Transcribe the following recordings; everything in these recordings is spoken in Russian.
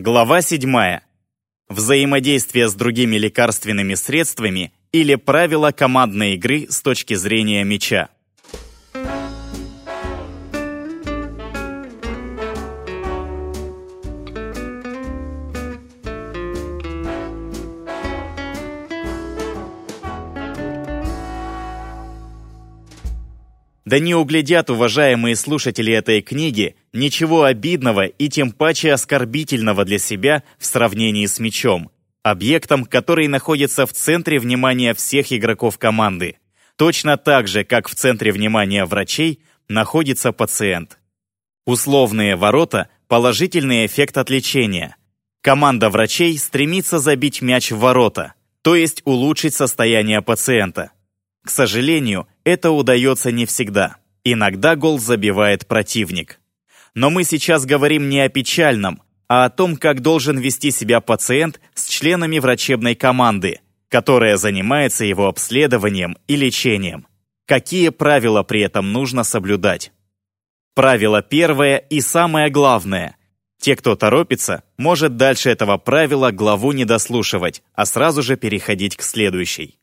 Глава 7. Взаимодействие с другими лекарственными средствами или правила командной игры с точки зрения мяча. Да не углядят уважаемые слушатели этой книги ничего обидного и тем паче оскорбительного для себя в сравнении с мячом, объектом, который находится в центре внимания всех игроков команды, точно так же, как в центре внимания врачей находится пациент. Условные ворота – положительный эффект от лечения. Команда врачей стремится забить мяч в ворота, то есть улучшить состояние пациента. К сожалению, это удается не всегда. Иногда гол забивает противник. Но мы сейчас говорим не о печальном, а о том, как должен вести себя пациент с членами врачебной команды, которая занимается его обследованием и лечением. Какие правила при этом нужно соблюдать? Правило первое и самое главное. Те, кто торопится, может дальше этого правила главу не дослушивать, а сразу же переходить к следующей.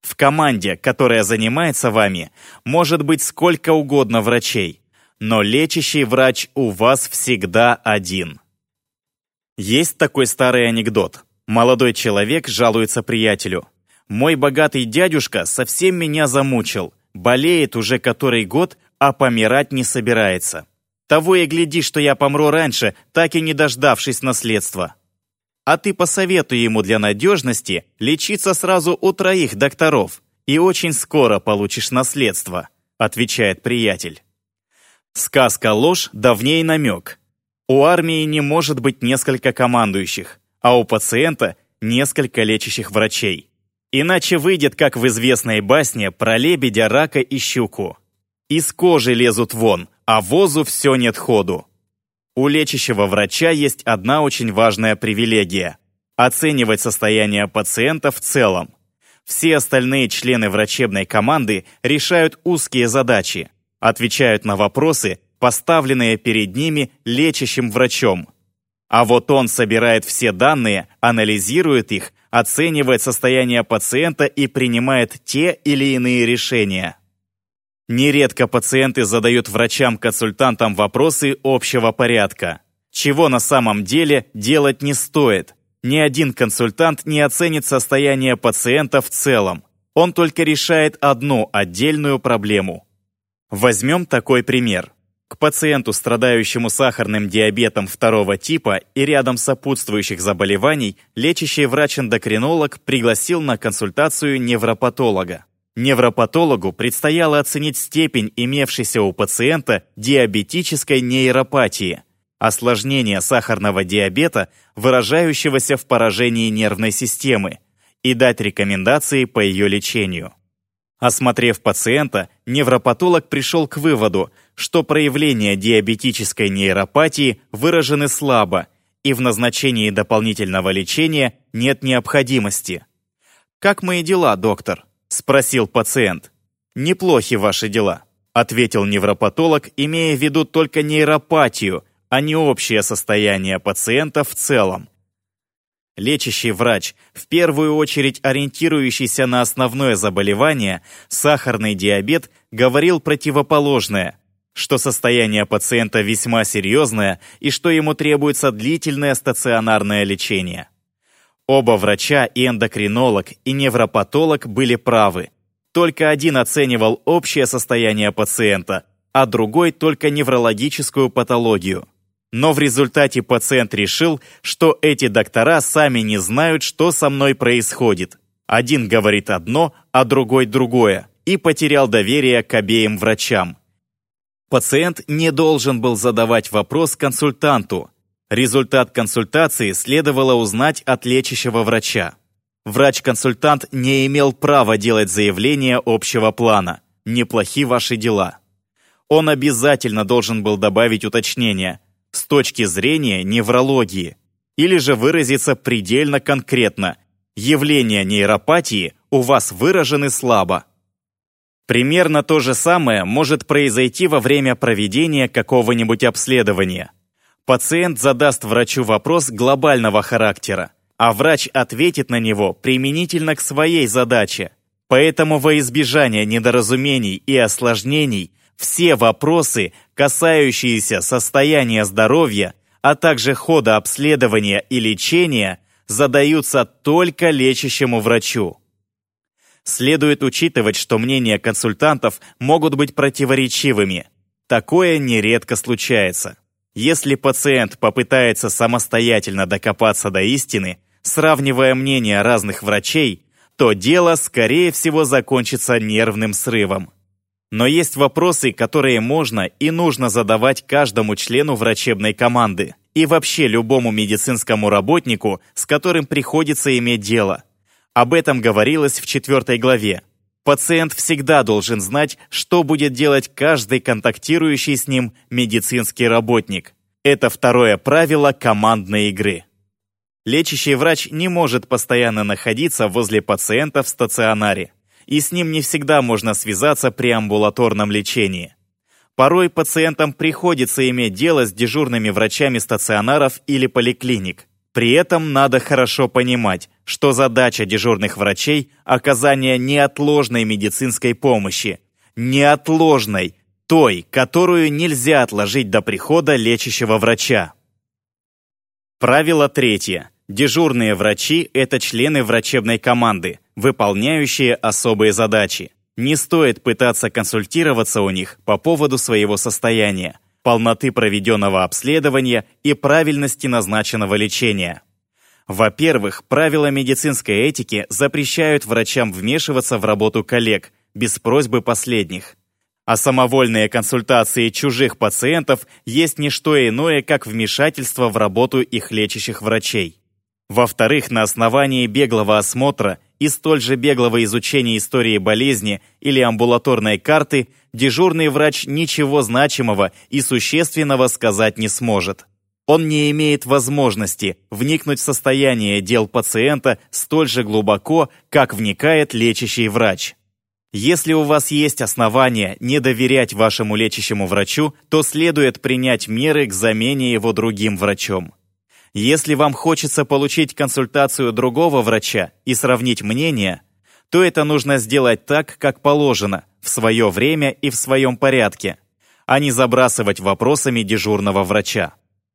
В команде, которая занимается вами, может быть сколько угодно врачей, но лечащий врач у вас всегда один. Есть такой старый анекдот. Молодой человек жалуется приятелю. «Мой богатый дядюшка совсем меня замучил. Болеет уже который год, а помирать не собирается. Того и гляди, что я помру раньше, так и не дождавшись наследства». А ты посоветуй ему для надежности лечиться сразу у троих докторов, и очень скоро получишь наследство», отвечает приятель. Сказка ложь, давней намек. У армии не может быть несколько командующих, а у пациента несколько лечащих врачей. Иначе выйдет, как в известной басне про лебедя, рака и щуку. Из кожи лезут вон, а возу все нет ходу. У лечащего врача есть одна очень важная привилегия – оценивать состояние пациента в целом. Все остальные члены врачебной команды решают узкие задачи, отвечают на вопросы, поставленные перед ними лечащим врачом. А вот он собирает все данные, анализирует их, оценивает состояние пациента и принимает те или иные решения. Нередко пациенты задают врачам-консультантам вопросы общего порядка. Чего на самом деле делать не стоит. Ни один консультант не оценит состояние пациента в целом. Он только решает одну отдельную проблему. Возьмем такой пример. К пациенту, страдающему сахарным диабетом второго типа и рядом сопутствующих заболеваний, лечащий врач-эндокринолог пригласил на консультацию невропатолога. Невропатологу предстояло оценить степень имевшейся у пациента диабетической нейропатии, осложнения сахарного диабета, выражающегося в поражении нервной системы, и дать рекомендации по ее лечению. Осмотрев пациента, невропатолог пришел к выводу, что проявления диабетической нейропатии выражены слабо, и в назначении дополнительного лечения нет необходимости. «Как мои дела, доктор?» — спросил пациент. «Неплохи ваши дела», — ответил невропатолог, имея в виду только нейропатию, а не общее состояние пациента в целом. Лечащий врач, в первую очередь ориентирующийся на основное заболевание, сахарный диабет, говорил противоположное, что состояние пациента весьма серьезное и что ему требуется длительное стационарное лечение. Оба врача, и эндокринолог, и невропатолог были правы. Только один оценивал общее состояние пациента, а другой только неврологическую патологию. Но в результате пациент решил, что эти доктора сами не знают, что со мной происходит. Один говорит одно, а другой другое, и потерял доверие к обеим врачам. Пациент не должен был задавать вопрос консультанту, Результат консультации следовало узнать от лечащего врача. Врач-консультант не имел права делать заявление общего плана. Неплохи ваши дела. Он обязательно должен был добавить уточнение с точки зрения неврологии или же выразиться предельно конкретно. Явления нейропатии у вас выражены слабо. Примерно то же самое может произойти во время проведения какого-нибудь обследования – Пациент задаст врачу вопрос глобального характера, а врач ответит на него применительно к своей задаче. Поэтому во избежание недоразумений и осложнений все вопросы, касающиеся состояния здоровья, а также хода обследования и лечения, задаются только лечащему врачу. Следует учитывать, что мнения консультантов могут быть противоречивыми. Такое нередко случается. Если пациент попытается самостоятельно докопаться до истины, сравнивая мнения разных врачей, то дело, скорее всего, закончится нервным срывом. Но есть вопросы, которые можно и нужно задавать каждому члену врачебной команды и вообще любому медицинскому работнику, с которым приходится иметь дело. Об этом говорилось в четвертой главе. Пациент всегда должен знать, что будет делать каждый контактирующий с ним медицинский работник. Это второе правило командной игры. Лечащий врач не может постоянно находиться возле пациента в стационаре, и с ним не всегда можно связаться при амбулаторном лечении. Порой пациентам приходится иметь дело с дежурными врачами стационаров или поликлиник. При этом надо хорошо понимать, что задача дежурных врачей – оказание неотложной медицинской помощи. Неотложной, той, которую нельзя отложить до прихода лечащего врача. Правило третье. Дежурные врачи – это члены врачебной команды, выполняющие особые задачи. Не стоит пытаться консультироваться у них по поводу своего состояния, полноты проведенного обследования и правильности назначенного лечения. Во-первых, правила медицинской этики запрещают врачам вмешиваться в работу коллег без просьбы последних. А самовольные консультации чужих пациентов есть не что иное, как вмешательство в работу их лечащих врачей. Во-вторых, на основании беглого осмотра и столь же беглого изучения истории болезни или амбулаторной карты дежурный врач ничего значимого и существенного сказать не сможет. Он не имеет возможности вникнуть в состояние дел пациента столь же глубоко, как вникает лечащий врач. Если у вас есть основания не доверять вашему лечащему врачу, то следует принять меры к замене его другим врачом. Если вам хочется получить консультацию другого врача и сравнить мнения, то это нужно сделать так, как положено, в свое время и в своем порядке, а не забрасывать вопросами дежурного врача.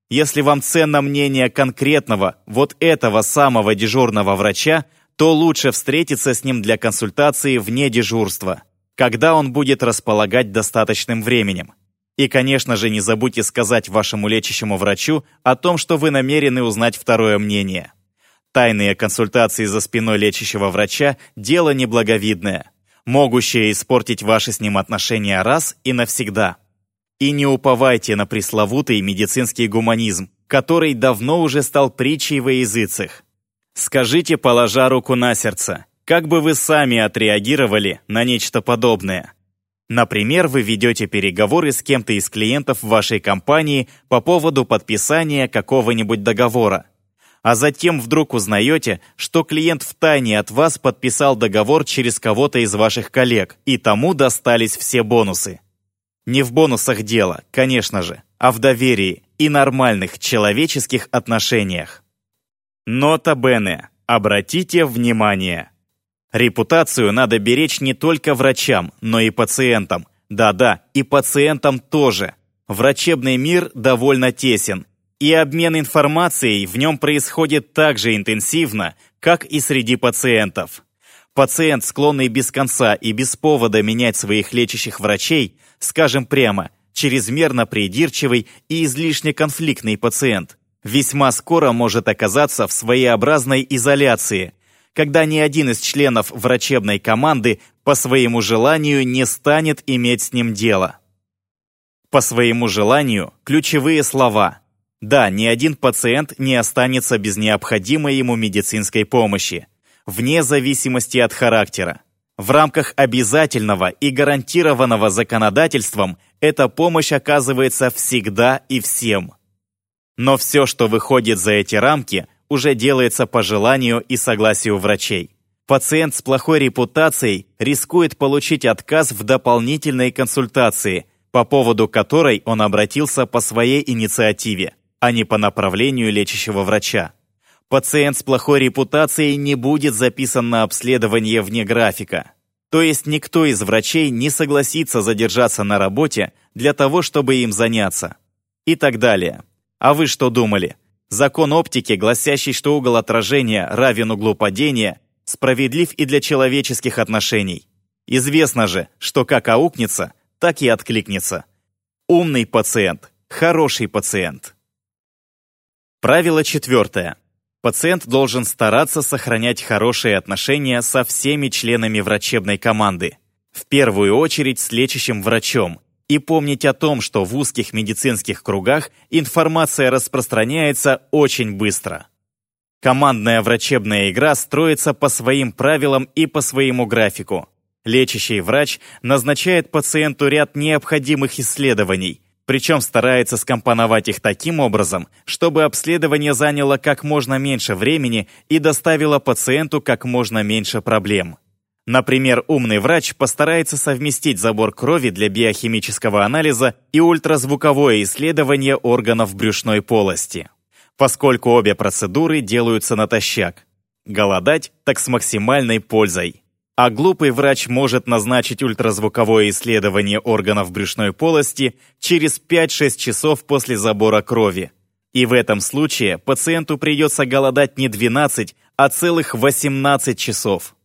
Если вам ценно мнение конкретного, вот этого самого дежурного врача, то лучше встретиться с ним для консультации вне дежурства, когда он будет располагать достаточным временем. И, конечно же, не забудьте сказать вашему лечащему врачу о том, что вы намерены узнать второе мнение. Тайные консультации за спиной лечащего врача – дело неблаговидное, могущее испортить ваши с ним отношения раз и навсегда. И не уповайте на пресловутый медицинский гуманизм, который давно уже стал притчей во языцах. Скажите, положа руку на сердце, как бы вы сами отреагировали на нечто подобное – Например, вы ведете переговоры с кем-то из клиентов вашей компании по поводу подписания какого-нибудь договора. А затем вдруг узнаете, что клиент втайне от вас подписал договор через кого-то из ваших коллег, и тому достались все бонусы. Не в бонусах дело, конечно же, а в доверии и нормальных человеческих отношениях. Нота Бене. Обратите внимание. Репутацию надо беречь не только врачам, но и пациентам. Да-да, и пациентам тоже. Врачебный мир довольно тесен, и обмен информацией в нем происходит так же интенсивно, как и среди пациентов. Пациент, склонный без конца и без повода менять своих лечащих врачей, скажем прямо, чрезмерно придирчивый и излишне конфликтный пациент, весьма скоро может оказаться в своеобразной изоляции, когда ни один из членов врачебной команды по своему желанию не станет иметь с ним дело. По своему желанию ключевые слова. Да, ни один пациент не останется без необходимой ему медицинской помощи, вне зависимости от характера. В рамках обязательного и гарантированного законодательством эта помощь оказывается всегда и всем. Но все, что выходит за эти рамки – уже делается по желанию и согласию врачей. Пациент с плохой репутацией рискует получить отказ в дополнительной консультации, по поводу которой он обратился по своей инициативе. а не по направлению лечащего врача. Пациент с плохой репутацией не будет записан на обследование вне графика. То есть никто из врачей не согласится задержаться на работе для того, чтобы им заняться. И так далее. А вы что думали? Закон оптики, гласящий, что угол отражения равен углу падения, справедлив и для человеческих отношений. Известно же, что как аукнется, так и откликнется. Умный пациент, хороший пациент. Правило четвертое. Пациент должен стараться сохранять хорошие отношения со всеми членами врачебной команды, в первую очередь с лечащим врачом, и помнить о том, что в узких медицинских кругах информация распространяется очень быстро. Командная врачебная игра строится по своим правилам и по своему графику. Лечащий врач назначает пациенту ряд необходимых исследований, причем старается скомпоновать их таким образом, чтобы обследование заняло как можно меньше времени и доставило пациенту как можно меньше проблем. Например, умный врач постарается совместить забор крови для биохимического анализа и ультразвуковое исследование органов брюшной полости, поскольку обе процедуры делаются натощак. Голодать так с максимальной пользой. А глупый врач может назначить ультразвуковое исследование органов брюшной полости через 5-6 часов после забора крови. И в этом случае пациенту придется голодать не 12, а целых 18 часов.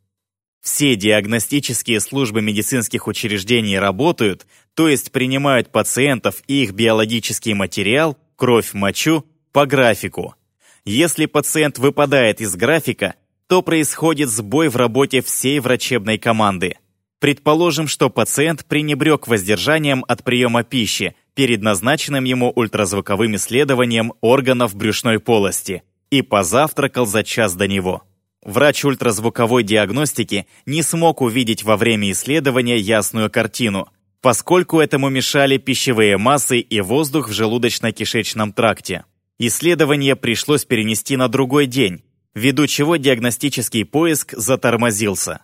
Все диагностические службы медицинских учреждений работают, то есть принимают пациентов и их биологический материал, кровь, мочу, по графику. Если пациент выпадает из графика, то происходит сбой в работе всей врачебной команды. Предположим, что пациент пренебрег воздержанием от приема пищи перед назначенным ему ультразвуковым исследованием органов брюшной полости и позавтракал за час до него. Врач ультразвуковой диагностики не смог увидеть во время исследования ясную картину, поскольку этому мешали пищевые массы и воздух в желудочно-кишечном тракте. Исследование пришлось перенести на другой день, ввиду чего диагностический поиск затормозился.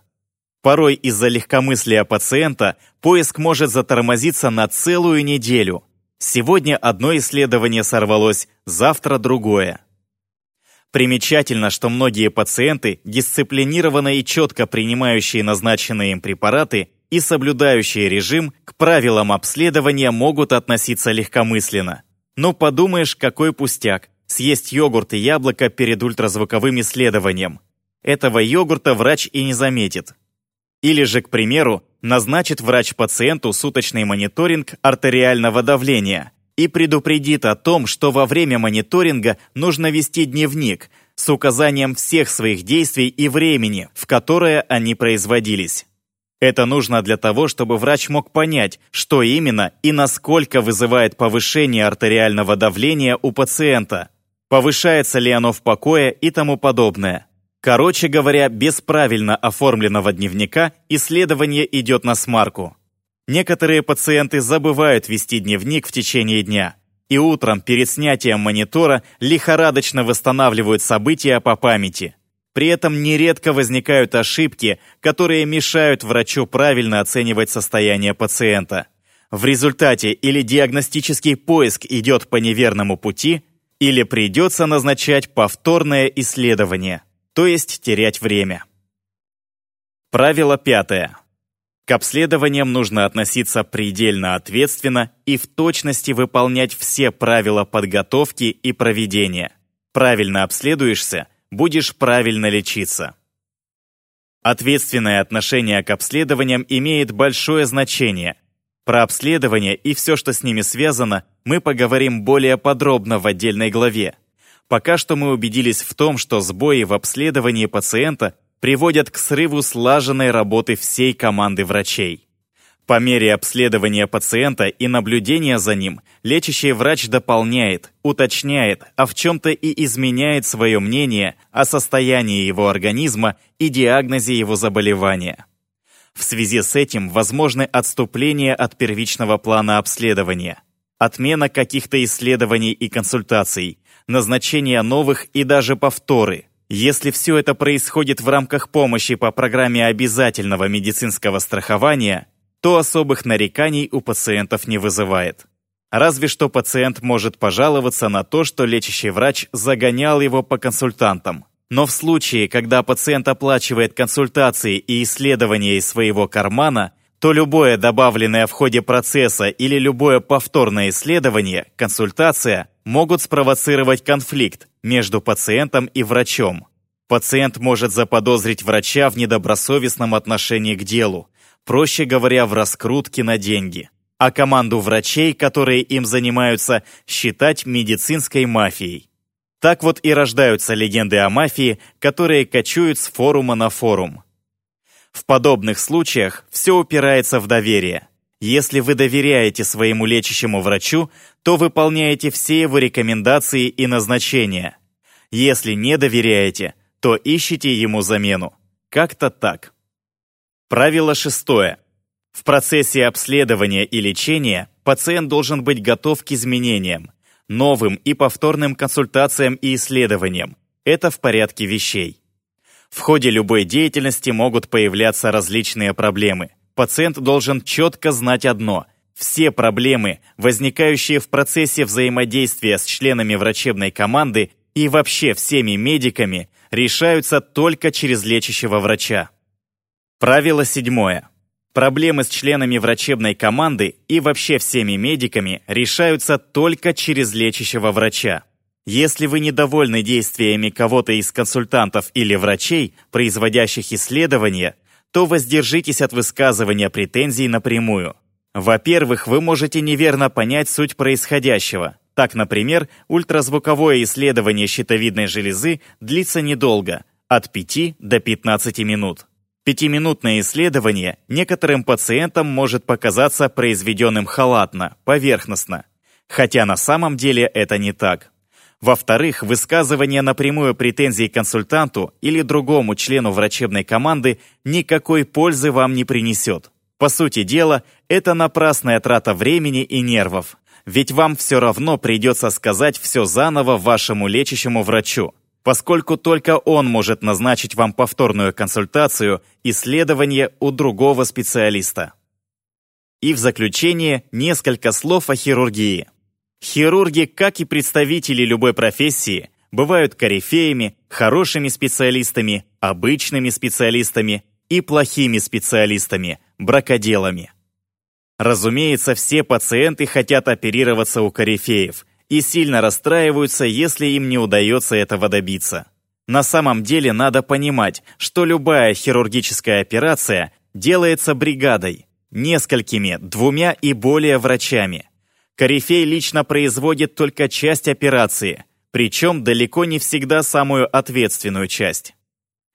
Порой из-за легкомыслия пациента поиск может затормозиться на целую неделю. Сегодня одно исследование сорвалось, завтра другое. Примечательно, что многие пациенты, дисциплинированно и четко принимающие назначенные им препараты и соблюдающие режим, к правилам обследования могут относиться легкомысленно. Но подумаешь, какой пустяк, съесть йогурт и яблоко перед ультразвуковым исследованием. Этого йогурта врач и не заметит. Или же, к примеру, назначит врач пациенту суточный мониторинг артериального давления, и предупредит о том, что во время мониторинга нужно вести дневник с указанием всех своих действий и времени, в которое они производились. Это нужно для того, чтобы врач мог понять, что именно и насколько вызывает повышение артериального давления у пациента, повышается ли оно в покое и тому подобное. Короче говоря, без правильно оформленного дневника исследование идет на смарку. Некоторые пациенты забывают вести дневник в течение дня, и утром перед снятием монитора лихорадочно восстанавливают события по памяти. При этом нередко возникают ошибки, которые мешают врачу правильно оценивать состояние пациента. В результате или диагностический поиск идет по неверному пути, или придется назначать повторное исследование, то есть терять время. Правило пятое. К обследованиям нужно относиться предельно ответственно и в точности выполнять все правила подготовки и проведения. Правильно обследуешься, будешь правильно лечиться. Ответственное отношение к обследованиям имеет большое значение. Про обследование и все, что с ними связано, мы поговорим более подробно в отдельной главе. Пока что мы убедились в том, что сбои в обследовании пациента приводят к срыву слаженной работы всей команды врачей. По мере обследования пациента и наблюдения за ним, лечащий врач дополняет, уточняет, а в чем-то и изменяет свое мнение о состоянии его организма и диагнозе его заболевания. В связи с этим возможны отступления от первичного плана обследования, отмена каких-то исследований и консультаций, назначение новых и даже повторы, если все это происходит в рамках помощи по программе обязательного медицинского страхования, то особых нареканий у пациентов не вызывает. Разве что пациент может пожаловаться на то, что лечащий врач загонял его по консультантам. Но в случае, когда пациент оплачивает консультации и исследования из своего кармана, то любое добавленное в ходе процесса или любое повторное исследование, консультация, могут спровоцировать конфликт между пациентом и врачом. Пациент может заподозрить врача в недобросовестном отношении к делу, проще говоря, в раскрутке на деньги, а команду врачей, которые им занимаются, считать медицинской мафией. Так вот и рождаются легенды о мафии, которые кочуют с форума на форум. В подобных случаях все упирается в доверие. Если вы доверяете своему лечащему врачу, то выполняете все его рекомендации и назначения. Если не доверяете, то ищите ему замену. Как-то так. Правило шестое. В процессе обследования и лечения пациент должен быть готов к изменениям, новым и повторным консультациям и исследованиям. Это в порядке вещей. В ходе любой деятельности могут появляться различные проблемы. Пациент должен четко знать одно – все проблемы, возникающие в процессе взаимодействия с членами врачебной команды и вообще всеми медиками, решаются только через лечащего врача. Правило седьмое. Проблемы с членами врачебной команды и вообще всеми медиками решаются только через лечащего врача. Если вы недовольны действиями кого-то из консультантов или врачей, производящих исследования, то воздержитесь от высказывания претензий напрямую. Во-первых, вы можете неверно понять суть происходящего. Так, например, ультразвуковое исследование щитовидной железы длится недолго, от 5 до 15 минут. Пятиминутное исследование некоторым пациентам может показаться произведенным халатно, поверхностно, хотя на самом деле это не так. Во-вторых, высказывание напрямую претензий консультанту или другому члену врачебной команды никакой пользы вам не принесет. По сути дела, это напрасная трата времени и нервов. Ведь вам все равно придется сказать все заново вашему лечащему врачу, поскольку только он может назначить вам повторную консультацию, исследование у другого специалиста. И в заключение несколько слов о хирургии. Хирурги, как и представители любой профессии, бывают корифеями, хорошими специалистами, обычными специалистами и плохими специалистами, бракоделами. Разумеется, все пациенты хотят оперироваться у корифеев и сильно расстраиваются, если им не удается этого добиться. На самом деле надо понимать, что любая хирургическая операция делается бригадой, несколькими, двумя и более врачами. Корифей лично производит только часть операции, причем далеко не всегда самую ответственную часть.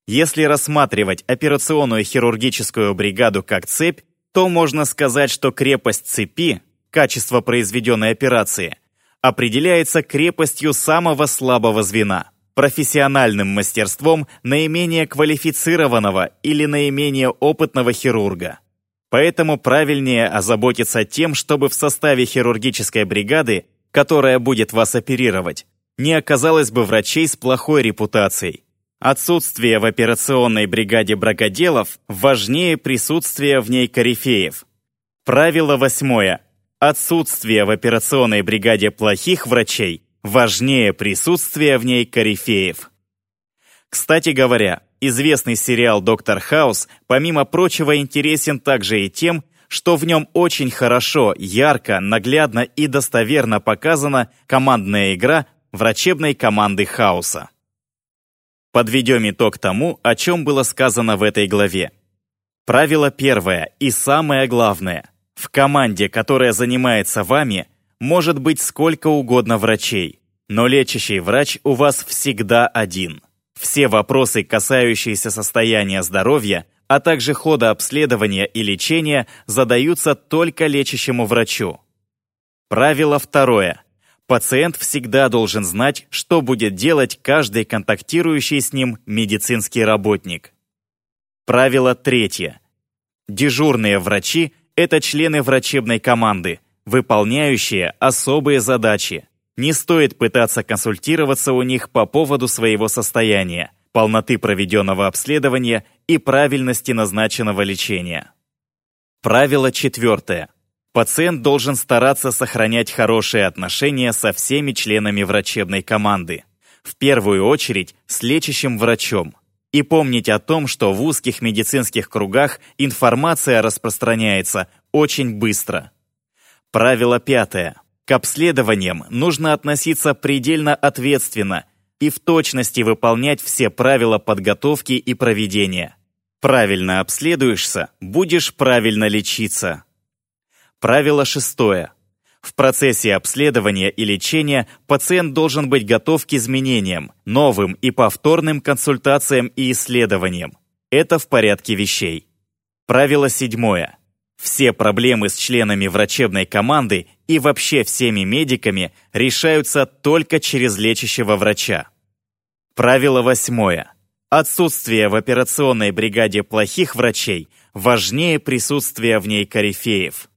Если рассматривать операционную хирургическую бригаду как цепь, то можно сказать, что крепость цепи, качество произведенной операции, определяется крепостью самого слабого звена, профессиональным мастерством наименее квалифицированного или наименее опытного хирурга. Поэтому правильнее озаботиться тем, чтобы в составе хирургической бригады, которая будет вас оперировать, не оказалось бы врачей с плохой репутацией. Отсутствие в операционной бригаде бракоделов важнее присутствия в ней корифеев. Правило восьмое. Отсутствие в операционной бригаде плохих врачей важнее присутствия в ней корифеев. Кстати говоря, Известный сериал «Доктор Хаус», помимо прочего, интересен также и тем, что в нем очень хорошо, ярко, наглядно и достоверно показана командная игра врачебной команды Хауса. Подведем итог тому, о чем было сказано в этой главе. Правило первое и самое главное. В команде, которая занимается вами, может быть сколько угодно врачей, но лечащий врач у вас всегда один – все вопросы, касающиеся состояния здоровья, а также хода обследования и лечения, задаются только лечащему врачу. Правило второе. Пациент всегда должен знать, что будет делать каждый контактирующий с ним медицинский работник. Правило третье. Дежурные врачи – это члены врачебной команды, выполняющие особые задачи, не стоит пытаться консультироваться у них по поводу своего состояния, полноты проведенного обследования и правильности назначенного лечения. Правило четвертое. Пациент должен стараться сохранять хорошие отношения со всеми членами врачебной команды. В первую очередь с лечащим врачом. И помнить о том, что в узких медицинских кругах информация распространяется очень быстро. Правило пятое. К обследованиям нужно относиться предельно ответственно и в точности выполнять все правила подготовки и проведения. Правильно обследуешься, будешь правильно лечиться. Правило шестое. В процессе обследования и лечения пациент должен быть готов к изменениям, новым и повторным консультациям и исследованиям. Это в порядке вещей. Правило седьмое. Все проблемы с членами врачебной команды и вообще всеми медиками решаются только через лечащего врача. Правило восьмое. Отсутствие в операционной бригаде плохих врачей важнее присутствия в ней корифеев.